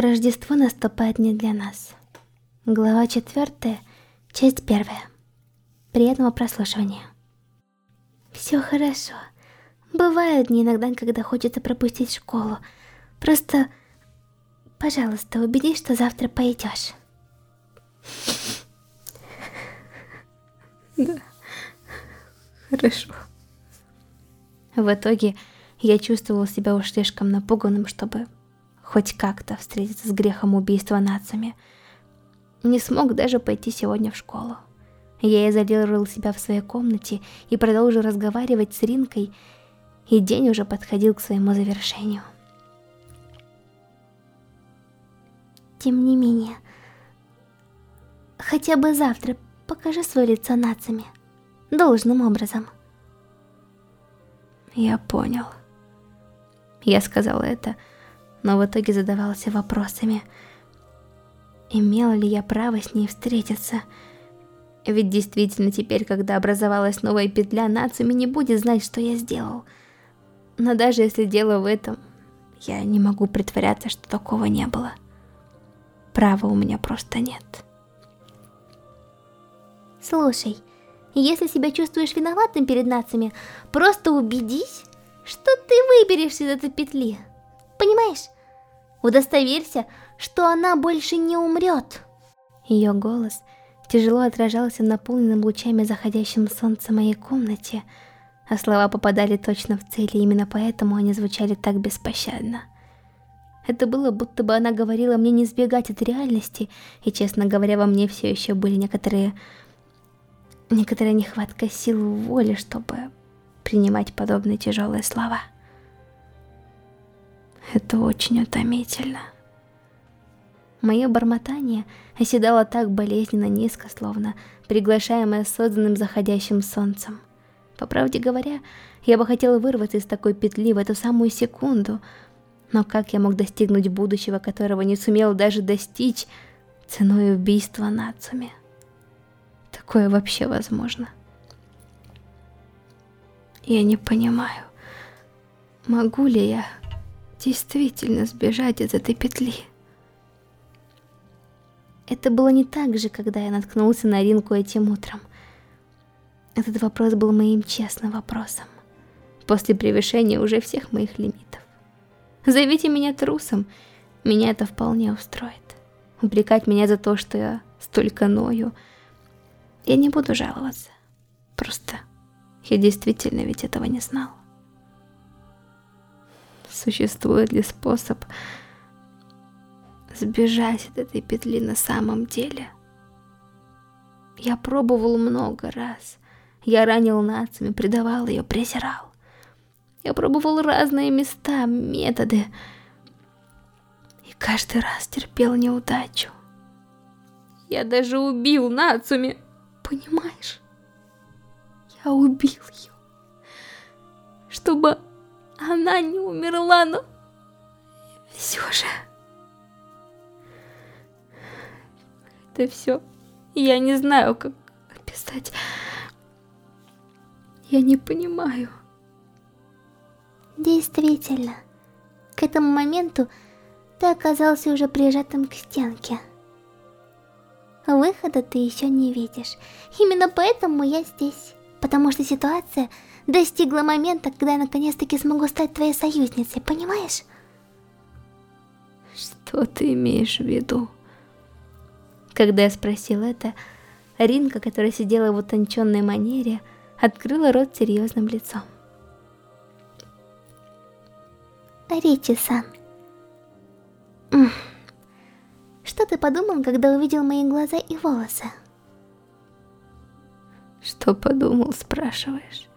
Рождество наступает не для нас. Глава 4, часть 1. Приятного прослушивания. Все хорошо. Бывают дни иногда, когда хочется пропустить школу. Просто, пожалуйста, убедись, что завтра пойдешь. Да. Хорошо. В итоге, я чувствовал себя уж слишком напуганным, чтобы хоть как-то встретиться с грехом убийства нациями. Не смог даже пойти сегодня в школу. Я изолировал себя в своей комнате и продолжил разговаривать с Ринкой, и день уже подходил к своему завершению. Тем не менее, хотя бы завтра покажи свое лицо нациями, должным образом. Я понял. Я сказал это, но в итоге задавался вопросами. Имела ли я право с ней встретиться? Ведь действительно теперь, когда образовалась новая петля, Нацуми не будет знать, что я сделал. Но даже если дело в этом, я не могу притворяться, что такого не было. Права у меня просто нет. Слушай, если себя чувствуешь виноватым перед нациями, просто убедись, что ты выберешься из этой петли. Понимаешь? Удостоверься, что она больше не умрет. Ее голос тяжело отражался наполненным лучами заходящим солнца моей комнате, а слова попадали точно в цель, и именно поэтому они звучали так беспощадно. Это было, будто бы она говорила мне не сбегать от реальности, и, честно говоря, во мне все еще были некоторые... Некоторая нехватка сил воли, чтобы принимать подобные тяжелые слова. Это очень утомительно. Мое бормотание оседало так болезненно низко, словно приглашаемое созданным заходящим солнцем. По правде говоря, я бы хотела вырваться из такой петли в эту самую секунду, но как я мог достигнуть будущего, которого не сумел даже достичь ценой убийства Нацуми? Такое вообще возможно? Я не понимаю, могу ли я действительно сбежать из этой петли. Это было не так же, когда я наткнулся на Ринку этим утром. Этот вопрос был моим честным вопросом. После превышения уже всех моих лимитов. Зовите меня трусом, меня это вполне устроит. Упрекать меня за то, что я столько ною, я не буду жаловаться. Просто я действительно ведь этого не знал. Существует ли способ сбежать от этой петли на самом деле? Я пробовал много раз. Я ранил нациями, предавал ее, презирал. Я пробовал разные места, методы. И каждый раз терпел неудачу. Я даже убил Нацуми, понимаешь? Я убил ее, чтобы она не умерла, но все же... Это все... Я не знаю, как описать. Я не понимаю. Действительно, к этому моменту ты оказался уже прижатым к стенке. Выхода ты еще не видишь. Именно поэтому я здесь. Потому что ситуация достигла момента, когда я наконец-таки смогу стать твоей союзницей, понимаешь? Что ты имеешь в виду? Когда я спросил это, Ринка, которая сидела в утонченной манере, открыла рот серьезным лицом. Ричи-сан, что ты подумал, когда увидел мои глаза и волосы? Что подумал, спрашиваешь?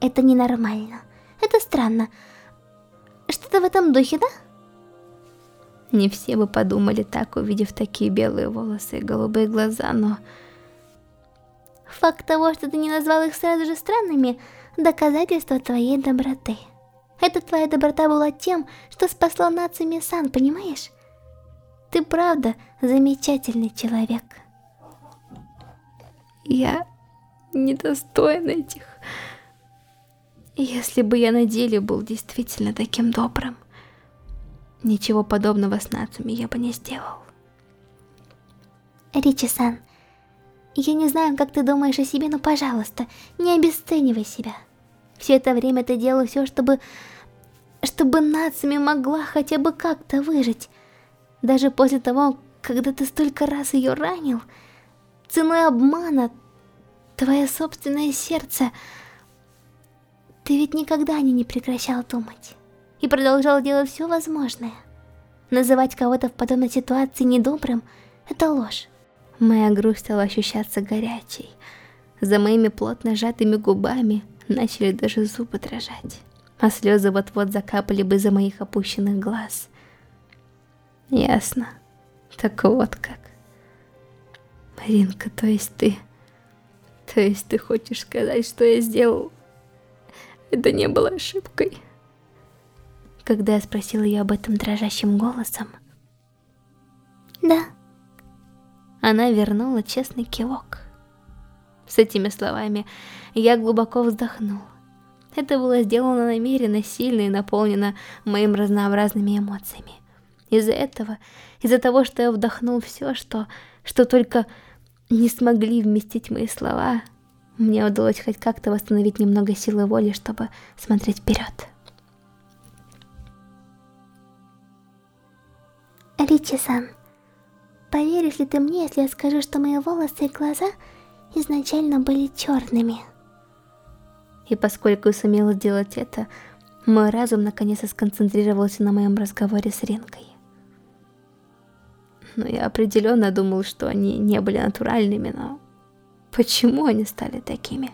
Это ненормально. Это странно. Что-то в этом духе, да? Не все бы подумали так, увидев такие белые волосы и голубые глаза, но... Факт того, что ты не назвал их сразу же странными, доказательство твоей доброты. Эта твоя доброта была тем, что спасла нацию Мисан, понимаешь? Ты правда замечательный человек. Я недостоин этих... Если бы я на деле был действительно таким добрым. ничего подобного с Нацуми я бы не сделал. Ричи-сан, я не знаю, как ты думаешь о себе, но, пожалуйста, не обесценивай себя. Все это время ты делал все, чтобы... Чтобы Нацуми могла хотя бы как-то выжить. Даже после того, когда ты столько раз ее ранил, ценой обмана, твое собственное сердце... Ты ведь никогда о ней не прекращал думать. И продолжал делать все возможное. Называть кого-то в подобной ситуации недобрым — это ложь. Моя грусть стала ощущаться горячей. За моими плотно сжатыми губами начали даже зубы дрожать, а слезы вот-вот закапали бы за моих опущенных глаз. Ясно. Так вот как. Маринка, то есть ты... То есть ты хочешь сказать, что я сделал? Это не было ошибкой. Когда я спросила ее об этом дрожащим голосом. Да. Она вернула честный кивок. С этими словами я глубоко вздохнул. Это было сделано намеренно, сильно и наполнено моими разнообразными эмоциями. Из-за этого, из-за того, что я вдохнул все, что, что только не смогли вместить мои слова, мне удалось хоть как-то восстановить немного силы воли, чтобы смотреть вперед. Ричи-сан, поверишь ли ты мне, если я скажу, что мои волосы и глаза изначально были черными? И поскольку сумела сделать это, мой разум наконец сконцентрировался на моем разговоре с Ренкой. Но я определенно думал, что они не были натуральными, но почему они стали такими?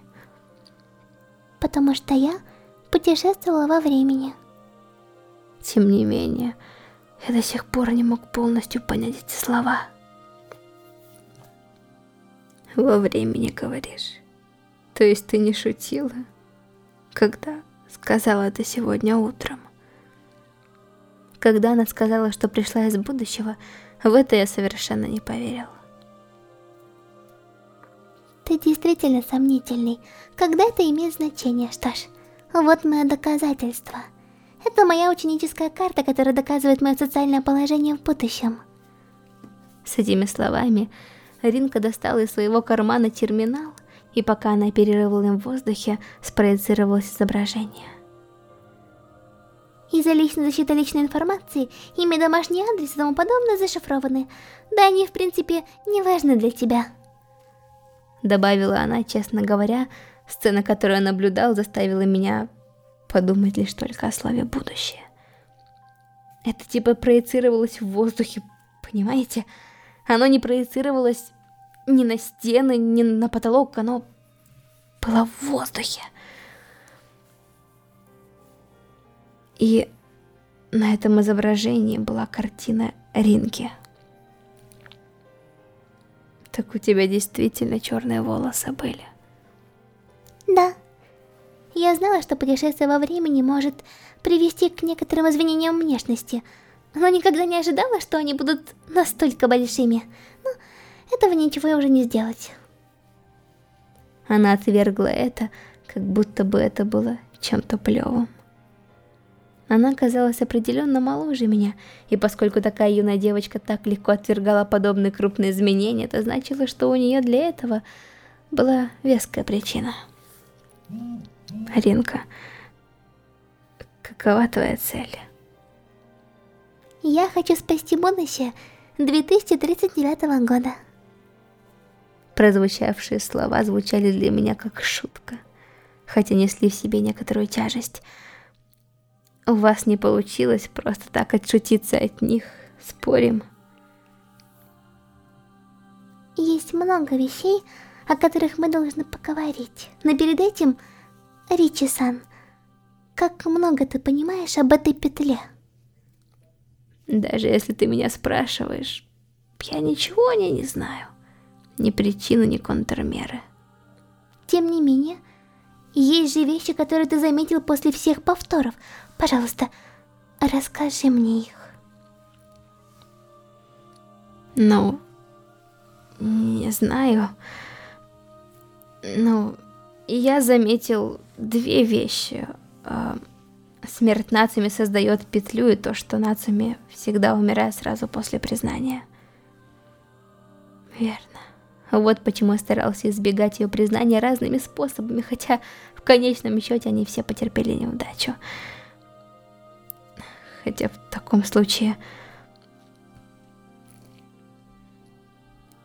Потому что я путешествовала во времени. Тем не менее, я до сих пор не мог полностью понять эти слова. Во времени, говоришь? То есть ты не шутила? Когда сказала это сегодня утром? Когда она сказала, что пришла из будущего, в это я совершенно не поверил. Ты действительно сомнительный. Когда это имеет значение? Что ж, вот мое доказательство. Это моя ученическая карта, которая доказывает мое социальное положение в будущем. С этими словами, Ринка достала из своего кармана терминал, и пока она оперировала им в воздухе, спроецировалось изображение. Из-за личной защиты личной информации, имя, домашний адрес и тому подобное зашифрованы. Да они, в принципе, не важны для тебя. Добавила она, честно говоря, сцена, которую я наблюдал, заставила меня подумать лишь только о славе будущее. Это типа проецировалось в воздухе, понимаете? Оно не проецировалось ни на стены, ни на потолок, оно было в воздухе. И на этом изображении была картина Ринки. Так у тебя действительно черные волосы были? Да. Я знала, что путешествие во времени может привести к некоторым изменениям внешности, но никогда не ожидала, что они будут настолько большими. Но этого ничего уже не сделать. Она отвергла это, как будто бы это было чем-то плевым. Она казалась определенно моложе меня, и поскольку такая юная девочка так легко отвергала подобные крупные изменения, это значило, что у нее для этого была веская причина. Аринка, какова твоя цель? Я хочу спасти будущее 2039 года. Прозвучавшие слова звучали для меня как шутка, хотя несли в себе некоторую тяжесть. У вас не получилось просто так отшутиться от них, спорим? Есть много вещей, о которых мы должны поговорить. Но перед этим, Ричи-сан, как много ты понимаешь об этой петле? Даже если ты меня спрашиваешь, я ничего о ней не знаю. Ни причины, ни контрмеры. Тем не менее, есть же вещи, которые ты заметил после всех повторов, Пожалуйста, расскажи мне их. Ну, не знаю. Ну, я заметил две вещи. А, смерть Нацуми создает петлю и то, что Нацуми всегда умирает сразу после признания. Верно. Вот почему я старался избегать ее признания разными способами, хотя в конечном счете они все потерпели неудачу. Хотя в таком случае...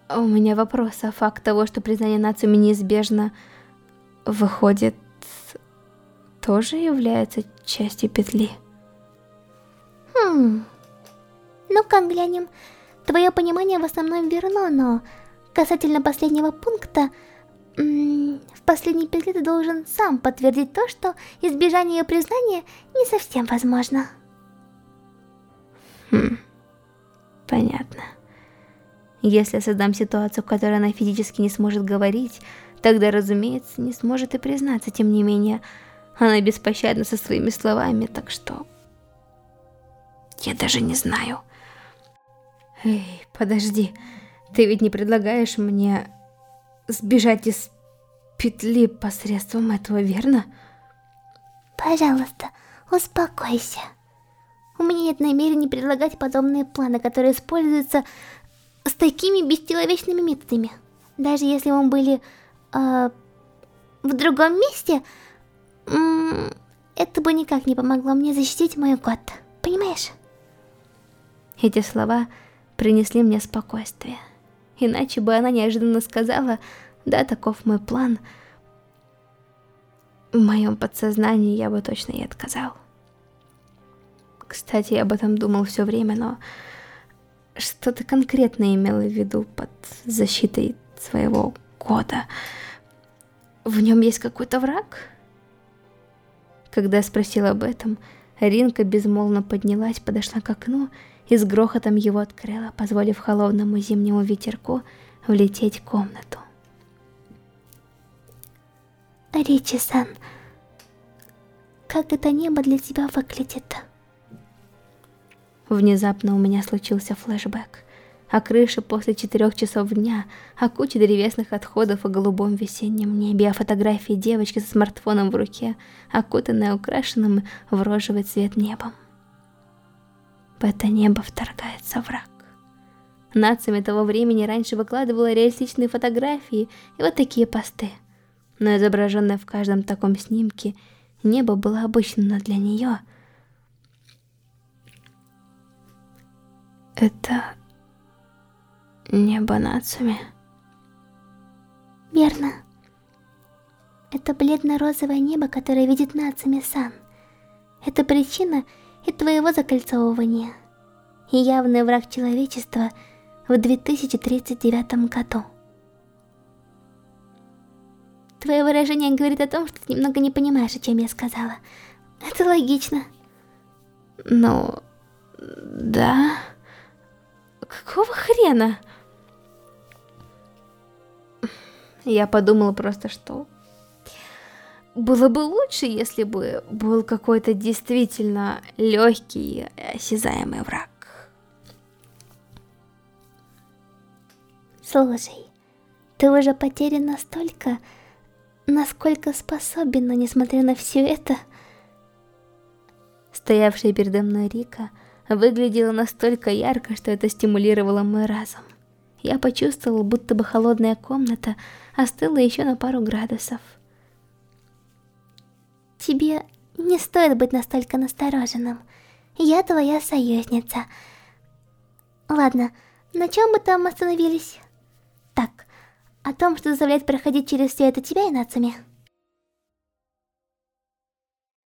У меня вопрос, а факт того, что признание Нацуми неизбежно выходит, тоже является частью петли? Хм... Ну как глянем, твое понимание в основном верно, но касательно последнего пункта, в последней петле ты должен сам подтвердить то, что избежание ее признания не совсем возможно. Хм, понятно. Если я создам ситуацию, в которой она физически не сможет говорить, тогда, разумеется, не сможет и признаться. Тем не менее, она беспощадна со своими словами, так что... Я даже не знаю. Эй, подожди. Ты ведь не предлагаешь мне сбежать из петли посредством этого, верно? Пожалуйста, успокойся. У меня нет намерения предлагать подобные планы, которые используются с такими бесчеловечными методами. Даже если мы были э, в другом месте, это бы никак не помогло мне защитить мою кот. Понимаешь? Эти слова принесли мне спокойствие. Иначе бы она неожиданно сказала, да, таков мой план. В моем подсознании я бы точно ей отказал. Кстати, я об этом думал все время, но что ты конкретно имела в виду под защитой своего кода? В нем есть какой-то враг? Когда я спросила об этом, Ринка безмолвно поднялась, подошла к окну и с грохотом его открыла, позволив холодному зимнему ветерку влететь в комнату. Ричи-сан, как это небо для тебя выглядит? Внезапно у меня случился флешбэк. О крыше после четырех часов дня, о куче древесных отходов о голубом весеннем небе, о фотографии девочки со смартфоном в руке, окутанной украшенным в розовый цвет небом. В это небо вторгается враг. Нациями того времени раньше выкладывала реалистичные фотографии и вот такие посты. Но изображенное в каждом таком снимке небо было обычным, для нее — Это небо Нацуми. Верно. Это бледно-розовое небо, которое видит Нацуми-сан. Это причина и твоего закольцовывания. И явный враг человечества в 2039 году. Твое выражение говорит о том, что ты немного не понимаешь, о чем я сказала. Это логично. Ну, да... Какого хрена? Я подумала просто, что... Было бы лучше, если бы был какой-то действительно легкий, осязаемый враг. Слушай, ты уже потерян настолько, насколько способен, но несмотря на все это... Стоявшая передо мной Рика выглядела настолько ярко, что это стимулировало мой разум. Я почувствовал, будто бы холодная комната остыла еще на пару градусов. Тебе не стоит быть настолько настороженным. Я твоя союзница. Ладно, на чем мы там остановились? Так, о том, что заставляет проходить через все это тебя и Нацуми.